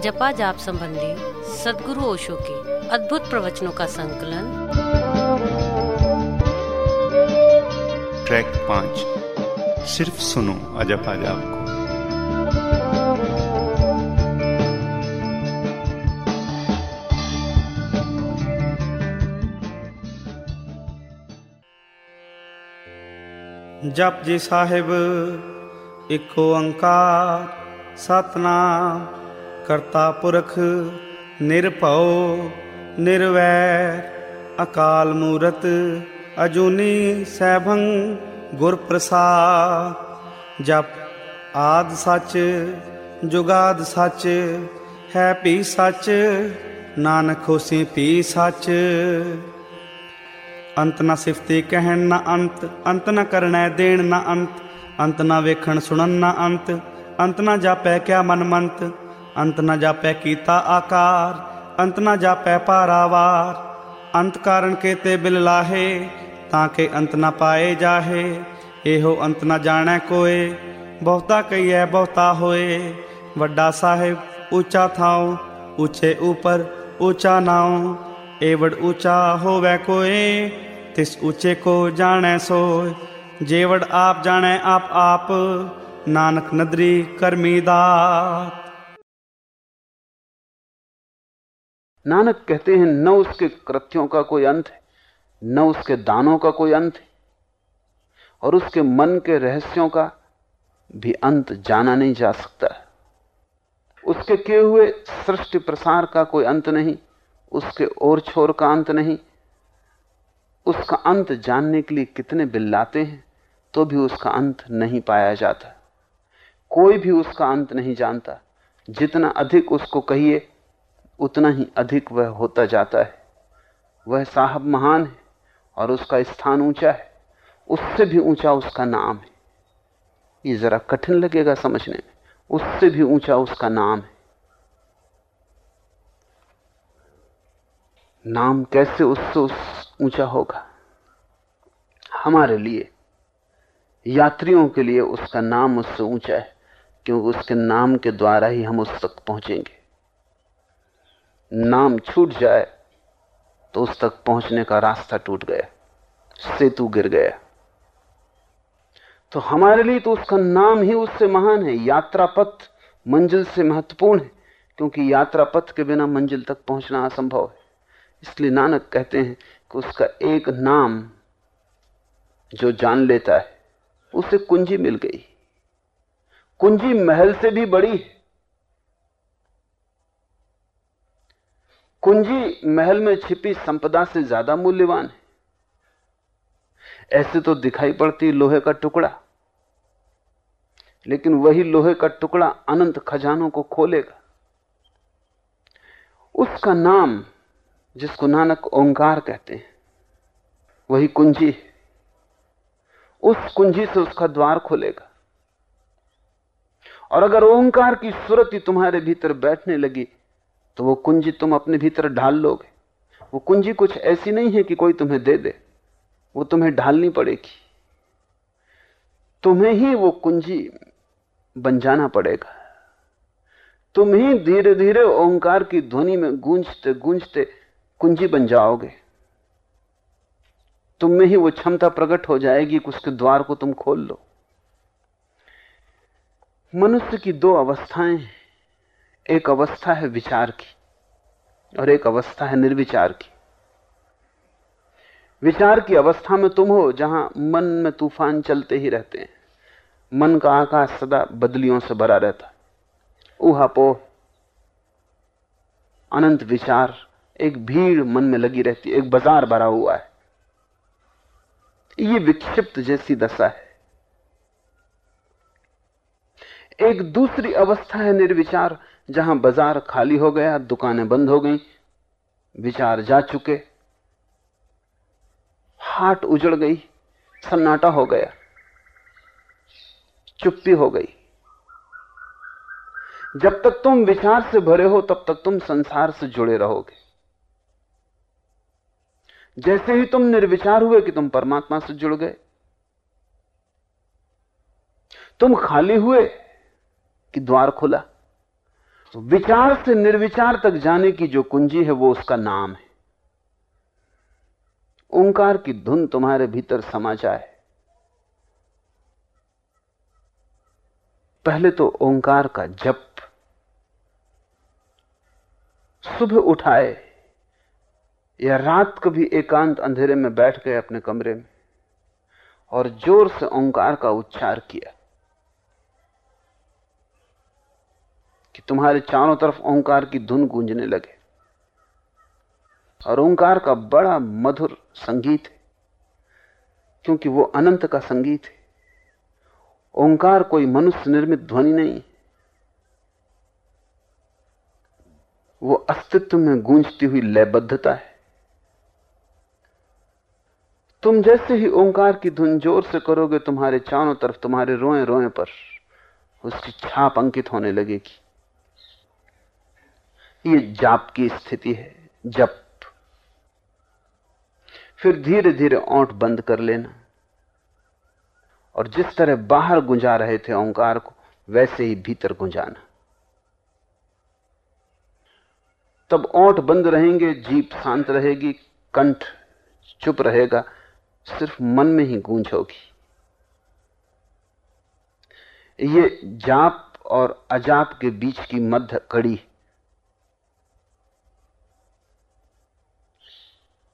अजपा जाप संबंधी सदगुरु ओशो के अद्भुत प्रवचनों का संकलन ट्रैक पांच सिर्फ सुनो अजपा जाप को ਜਪ ਜੀ ਸਾਹਿਬ ਇੱਕ ਓੰਕਾਰ ਸਤਨਾਮ ਕਰਤਾ ਪੁਰਖ ਨਿਰਭਉ ਨਿਰਵੈਰ ਅਕਾਲ ਮੂਰਤ ਅਜੂਨੀ ਸੈਭੰ ਗੁਰ ਪ੍ਰਸਾਦ ਜਪ ਆਦ ਸੱਚ ਜੁਗਾਦ ਸੱਚ ਹੈ ਭੀ ਸੱਚ ਨਾਨਕ ਹੋਸੀ ਭੀ ਸੱਚ ਅੰਤ ਨਾ ਸਿਫਤੇ ਕਹਿਣ ਨਾ ਅੰਤ ਅੰਤ ਨਾ ਕਰਨੈ ਦੇਣ ਨਾ ਅੰਤ ਅੰਤ ਨਾ ਵੇਖਣ ਸੁਣਨ ਨਾ ਅੰਤ ਅੰਤ ਨਾ ਜਾਪੈ ਕਿਆ ਮਨ ਮੰਤ ਅੰਤ ਨਾ ਜਾਪੈ ਕੀਤਾ ਆਕਾਰ, ਅੰਤ ਨਾ ਜਾਪੈ ਪਾਰਾਵਾਰ। ਅੰਤ ਕਾਰਨ ਕੇਤੇ ਬਿਲ ਲਾਹੇ, ਤਾਂ ਕਿ ਅੰਤ ਨਾ ਪਾਏ ਜਾਹੇ। ਇਹੋ ਅੰਤ ਨਾ ਜਾਣੈ ਕੋਏ, ਬਹੁਤਾ ਕਈਐ ਬਹੁਤਾ ਹੋਏ। ਵੱਡਾ ਸਾਹਿਬ ਉੱਚਾ ਥਾਉ, ਉੱਚੇ ਉਪਰ ਉੱਚਾ ਨਾਉ। ਏਵੜ ਉੱਚਾ ਹੋਵੇ ਕੋਏ, ਤਿਸ ਉੱਚੇ ਕੋ ਜਾਣੈ ਸੋਏ। ਜੇਵੜ ਆਪ ਜਾਣੈ ਆਪ ਆਪ, ਨਾਨਕ ਨਦਰੀ ਕਰਮੀ ਦਾਤ। नानक कहते हैं, न उसके कृत्यों का कोई अंत है, न उसके दानों का कोई अंत है, और उसके मन के रहस्यों का भी अंत जाना नहीं जा सकता। उसके किए हुए सृष्टि प्रसार का कोई अंत नहीं, उसके ओर छोर का अंत नहीं, उसका अंत जानने के लिए कितने बिल्लाते हैं तो भी उसका अंत नहीं पाया जाता। कोई भी उसका अंत नहीं जानता, जितना अधिक उसको कहिए उतना ही अधिक वह होता जाता है। वह साहब महान है और उसका स्थान ऊँचा है। उससे भी ऊँचा उसका नाम है। ये जरा कठिन लगेगा समझने में। उससे भी ऊँचा उसका नाम है। नाम कैसे उससे उस ऊँचा होगा? हमारे लिए, यात्रियों के लिए उसका नाम उससे ऊँचा है, क्योंकि उसके नाम के द्वारा ही हम उस तक पहुँचेंगे। नाम छूट जाए तो उस तक पहुँचने का रास्ता टूट गया, सेतु गिर गया। तो हमारे लिए तो उसका नाम ही उससे महान है यात्रा पथ मंजिल से महत्वपूर्ण है, क्योंकि यात्रा पथ के बिना मंजिल तक पहुँचना असंभव है। इसलिए नानक कहते हैं कि उसका एक नाम जो जान लेता है, उसे कुंजी मिल गई। कुंजी महल से भी बड़ी है। कुंजी महल में छिपी संपदा से ज़्यादा मूल्यवान है। ऐसे तो दिखाई पड़ती लोहे का टुकड़ा। लेकिन वही लोहे का टुकड़ा अनंत खजानों को खोलेगा। उसका नाम, जिसको नानक ओंकार कहते हैं, वही कुंजी उस कुंजी से उसका द्वार खोलेगा। और अगर ओंकार की सुरति तुम्हारे भीतर बैठने लगी तो वो कुंजी तुम अपने भीतर ढाल लोगे। वो कुंजी कुछ ऐसी नहीं है कि कोई तुम्हें दे दे। वो तुम्हें ढालनी पड़ेगी। तुम्हें ही वो कुंजी बन जाना पड़ेगा। तुम ही धीरे धीरे ओंकार की ध्वनि में गूंजते गूंजते कुंजी बन जाओगे। तुम में ही वो क्षमता प्रकट हो जाएगी कि उसके द्वार को तुम खोल लो। मनुष्य की दो अवस्थाएँ एक अवस्था है विचार की और एक अवस्था है निर्विचार की। विचार की अवस्था में तुम हो, जहाँ मन में तूफ़ान चलते ही रहते हैं। मन का आकाश सदा बदलियों से भरा रहता ऊहापोह अनंत विचार एक भीड़ मन में लगी रहती है, एक बाज़ार भरा हुआ है। ये विक्षिप्त जैसी दशा है। एक दूसरी अवस्था है निर्विचार जहाँ बाज़ार खाली हो गया, दुकानें बंद हो गई, विचार जा चुके। हाट उजड़ गई, सन्नाटा हो गया, चुप्पी हो गई। जब तक तुम विचार से भरे हो, तब तक तुम संसार से जुड़े रहोगे। जैसे ही तुम निर्विचार हुए कि तुम परमात्मा से जुड़ गए, तुम खाली हुए कि द्वार खुला। विचार से निर्विचार तक जाने की जो कुंजी है, वो उसका नाम है। ओंकार की धुन तुम्हारे भीतर समा जाए। पहले तो ओंकार का जप सुबह उठाए, या रात कभी एकांत अंधेरे में बैठ गए अपने कमरे में, और ज़ोर से ओंकार का उच्चार किया। कि तुम्हारे चारों तरफ़ ओंकार की धुन गूंजने लगे। और ओंकार का बड़ा मधुर संगीत है, क्योंकि वो अनंत का संगीत है। ओंकार कोई मनुष्य निर्मित ध्वनि नहीं, वो अस्तित्व में गूंजती हुई लयबद्धता है। तुम जैसे ही ओंकार की धुन ज़ोर से करोगे, तुम्हारे चारों तरफ़ तुम्हारे रोए रोए पर उसकी छाप अंकित होने लगेगी। ये जाप की स्थिति है। जप। फिर धीरे धीरे ओंठ बंद कर लेना। और जिस तरह बाहर गुंजा रहे थे ओंकार को, वैसे ही भीतर गुंजाना। तब ओंठ बंद रहेंगे, जीप शांत रहेगी, कंठ चुप रहेगा, सिर्फ़ मन में ही गूंज होगी। ये जाप और अजाप के बीच की मध्य कड़ी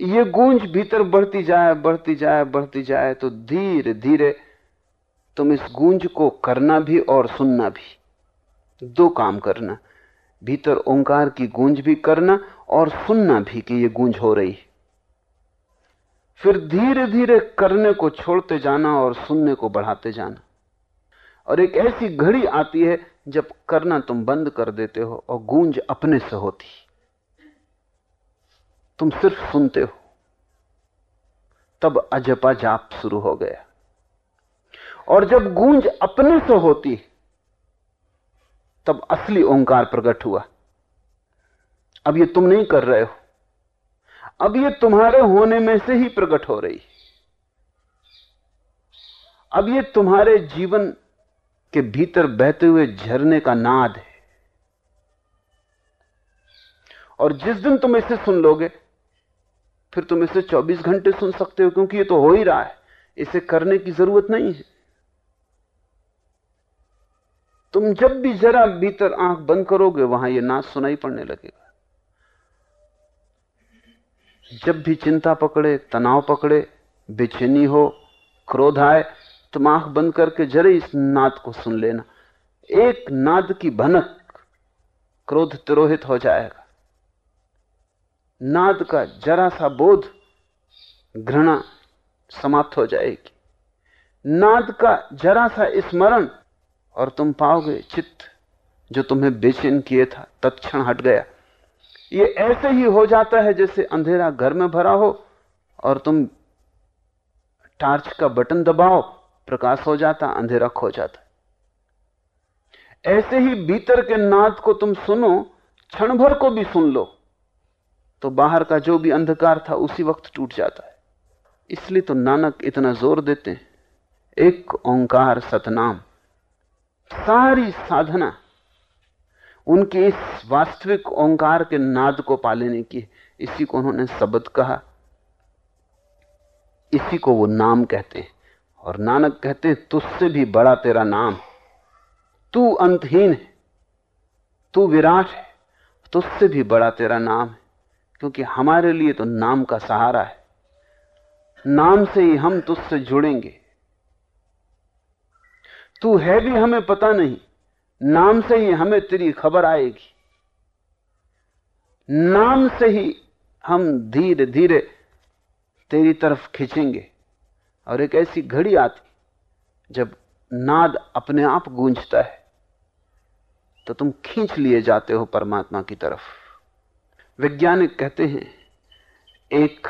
ये गूंज भीतर बढ़ती जाए बढ़ती जाए बढ़ती जाए तो धीरे धीरे तुम इस गूंज को करना भी और सुनना भी। दो काम करना, भीतर ओंकार की गूंज भी करना और सुनना भी कि ये गूंज हो रही है। फिर धीरे धीरे करने को छोड़ते जाना और सुनने को बढ़ाते जाना। और एक ऐसी घड़ी आती है जब करना तुम बंद कर देते हो और गूंज अपने से होती तुम सिर्फ़ सुनते हो। तब अजपा जाप शुरू हो गया। और जब गूंज अपने से होती, तब असली ओंकार प्रकट हुआ। अब ये तुम नहीं कर रहे हो। अब ये तुम्हारे होने में से ही प्रकट हो रही। अब ये तुम्हारे जीवन के भीतर बहते हुए झरने का नाद है। और जिस दिन तुम इसे सुन लोगे फिर तुम इसे 24 घंटे सुन सकते हो, क्योंकि ये तो हो ही रहा है। इसे करने की ज़रूरत नहीं है। तुम जब भी जरा भीतर आँख बंद करोगे, वहाँ यह नाच सुनाई पड़ने लगेगा। जब भी चिंता पकड़े, तनाव पकड़े, बेचैनी हो, क्रोध आए, तुम आँख बंद करके जरा इस नाद को सुन लेना। एक नाद की भनक क्रोध तिरोहित हो जाएगा। नाद का जरा सा बोध घृणा समाप्त हो जाएगी। नाद का जरा सा स्मरण और तुम पाओगे चित्त जो तुम्हें बेचैन किए था, तत्क्षण हट गया। ये ऐसे ही हो जाता है जैसे अंधेरा घर में भरा हो और तुम टार्च का बटन दबाओ, प्रकाश हो जाता, अंधेरा खो जाता। ऐसे ही भीतर के नाद को तुम सुनो, क्षण भर को भी सुन लो। तो बाहर का जो भी अंधकार था उसी वक्त टूट जाता है। इसलिए तो नानक इतना ज़ोर देते हैं। एक ओंकार सतनाम, सारी साधना उनके इस वास्तविक ओंकार के नाद को पालेने की इसी को उन्होंने शब्द कहा। इसी को वो नाम कहते हैं। और नानक कहते हैं, तुझसे भी बड़ा तेरा नाम तू अंतहीन है। तू विराट है। तुझसे भी बड़ा तेरा नाम है। क्योंकि हमारे लिए तो नाम का सहारा है। नाम से ही हम तुझसे जुड़ेंगे। तू है भी हमें पता नहीं, नाम से ही हमें तेरी खबर आएगी। नाम से ही हम धीरे धीरे तेरी तरफ़ खींचेंगे और एक ऐसी घड़ी आती, जब नाद अपने आप गूंजता है तो तुम खींच लिए जाते हो परमात्मा की तरफ़। वैज्ञानिक कहते हैं, एक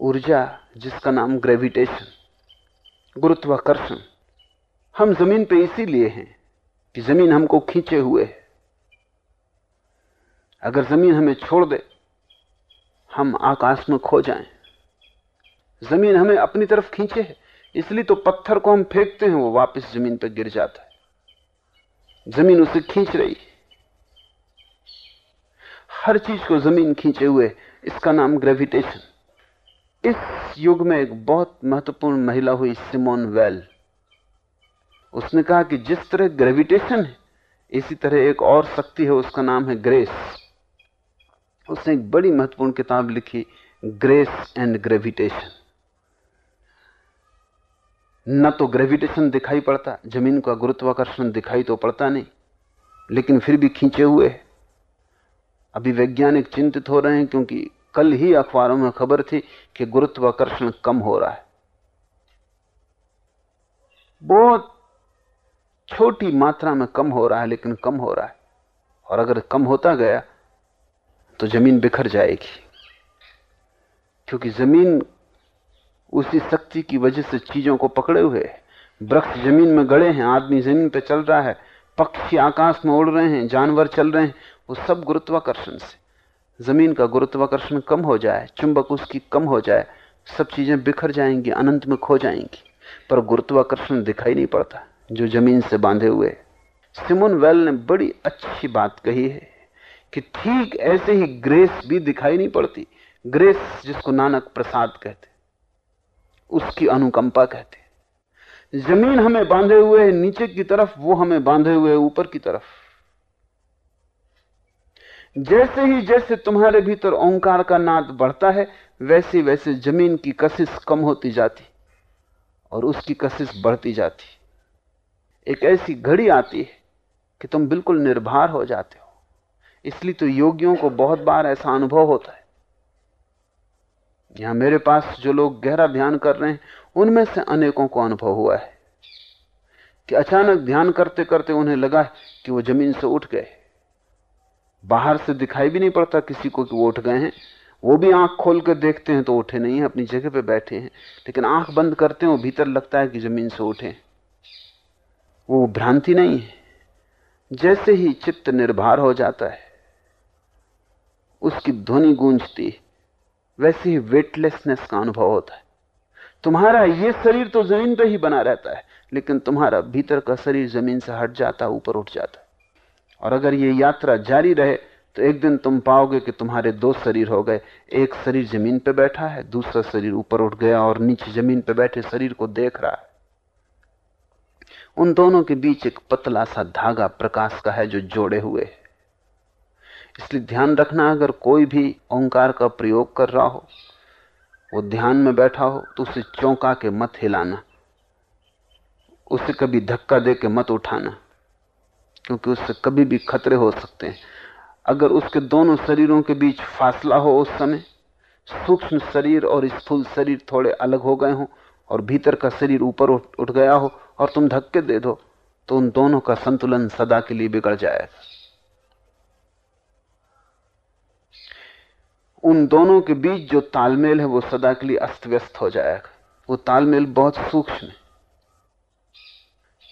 ऊर्जा जिसका नाम ग्रेविटेशन गुरुत्वाकर्षण। हम ज़मीन पे इसीलिए हैं कि ज़मीन हमको खींचे हुए है। अगर ज़मीन हमें छोड़ दे, हम आकाश में खो जाएँ। ज़मीन हमें अपनी तरफ़ खींचे है, इसलिए तो पत्थर को हम फेंकते हैं, वो वापस ज़मीन पर गिर जाता है। ज़मीन उसे खींच रही हर चीज़ को ज़मीन खींचे हुए, इसका नाम ग्रेविटेशन इस युग में एक बहुत महत्वपूर्ण महिला हुई सिमोन वेल। उसने कहा कि जिस तरह ग्रेविटेशन है, इसी तरह एक और शक्ति है, उसका नाम है ग्रेस उसने एक बड़ी महत्वपूर्ण किताब लिखी ग्रेस एंड ग्रेविटेशन न तो ग्रेविटेशन दिखाई पड़ता, ज़मीन का गुरुत्वाकर्षण दिखाई तो पड़ता नहीं, लेकिन फिर भी खींचे हुए अभी वैज्ञानिक चिंतित हो रहे हैं क्योंकि कल ही अखबारों में खबर थी कि गुरुत्वाकर्षण कम हो रहा है। बहुत छोटी मात्रा में कम हो रहा है, लेकिन कम हो रहा है। और अगर कम होता गया तो ज़मीन बिखर जाएगी। क्योंकि ज़मीन उसी शक्ति की वजह से चीज़ों को पकड़े हुए है। वृक्ष ज़मीन में गड़े हैं, आदमी ज़मीन पर चल रहा है। पक्षी आकाश में उड़ रहे हैं, जानवर चल रहे हैं, वो सब गुरुत्वाकर्षण से। ज़मीन का गुरुत्वाकर्षण कम हो जाए, चुंबक उसकी कम हो जाए, सब चीज़ें बिखर जाएँगी, अनंत में खो जाएँगी। पर गुरुत्वाकर्षण दिखाई नहीं पड़ता, जो ज़मीन से बांधे हुए। सिमुन वेल ने बड़ी अच्छी बात कही है कि ठीक ऐसे ही ग्रेस भी दिखाई नहीं पड़ती। ग्रेस जिसको नानक प्रसाद कहते, उसकी अनुकंपा कहते। ज़मीन हमें बांधे हुए है नीचे की तरफ़, वो हमें बांधे हुए है ऊपर की तरफ़। जैसे ही जैसे तुम्हारे भीतर ओंकार का नाद बढ़ता है, वैसे वैसे ज़मीन की कशिश कम होती जाती और उसकी कशिश बढ़ती जाती। एक ऐसी घड़ी आती है कि तुम बिल्कुल निर्भर हो जाते हो। इसलिए तो योगियों को बहुत बार ऐसा अनुभव होता है। यहाँ मेरे पास जो लोग गहरा ध्यान कर रहे हैं उनमें से अनेकों को अनुभव हुआ है कि अचानक ध्यान करते करते उन्हें लगा कि वो ज़मीन से उठ गए। बाहर से दिखाई भी नहीं पड़ता किसी को कि वो उठ गए हैं। वो भी आँख खोल कर देखते हैं तो उठे नहीं है, अपनी जगह पे बैठे हैं। लेकिन आँख बंद करते हैं, वो भीतर लगता है कि ज़मीन से उठे वो भ्रांति नहीं है। जैसे ही चित्त निर्भर हो जाता है, उसकी ध्वनि गूंजती वैसे ही वेटलेसनेस का अनुभव होता है। तुम्हारा ये शरीर तो ज़मीन पर ही बना रहता है, लेकिन तुम्हारा भीतर का शरीर ज़मीन से हट जाता है, ऊपर उठ जाता है। और अगर ये यात्रा जारी रहे तो एक दिन तुम पाओगे कि तुम्हारे दो शरीर हो गए। एक शरीर ज़मीन पर बैठा है, दूसरा शरीर ऊपर उठ गया और नीचे ज़मीन पर बैठे शरीर को देख रहा है। उन दोनों के बीच एक पतला सा धागा प्रकाश का है जो जोड़े हुए है। इसलिए ध्यान रखना, अगर कोई भी ओंकार का प्रयोग कर रहा हो वो ध्यान में बैठा हो तो उसे चौंका के मत हिलाना। उसे कभी धक्का दे के मत उठाना, क्योंकि उससे कभी भी खतरे हो सकते हैं। अगर उसके दोनों शरीरों के बीच फासला हो उस समय, सूक्ष्म शरीर और स्थूल शरीर थोड़े अलग हो गए हों और भीतर का शरीर ऊपर उठ गया हो और तुम धक्के दे दो तो उन दोनों का संतुलन सदा के लिए बिगड़ जाएगा। उन दोनों के बीच जो तालमेल है वो सदा के लिए अस्त व्यस्त हो जाएगा। वो तालमेल बहुत सूक्ष्म है।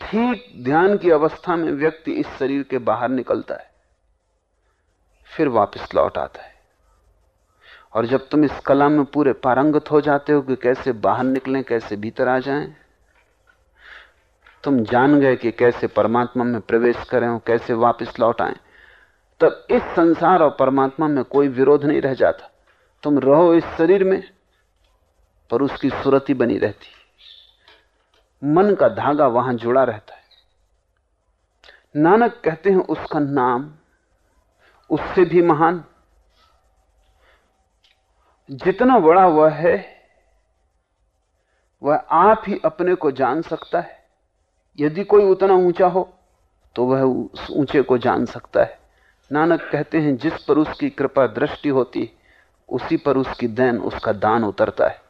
ठीक ध्यान की अवस्था में व्यक्ति इस शरीर के बाहर निकलता है फिर वापस लौट आता है। और जब तुम इस कला में पूरे पारंगत हो जाते हो कि कैसे बाहर निकलें कैसे भीतर आ जाएँ, तुम जान गए कि कैसे परमात्मा में प्रवेश करें और कैसे वापस लौट आए। तब इस संसार और परमात्मा में कोई विरोध नहीं रह जाता। तुम रहो इस शरीर में, पर उसकी सुरति बनी रहती। मन का धागा वहाँ जुड़ा रहता है। नानक कहते हैं, उसका नाम उससे भी महान। जितना बड़ा वह है, वह आप ही अपने को जान सकता है। यदि कोई उतना ऊँचा हो तो वह उस ऊँचे को जान सकता है। नानक कहते हैं, जिस पर उसकी कृपा दृष्टि होती, उसी पर उसकी दैन, उसका दान उतरता है।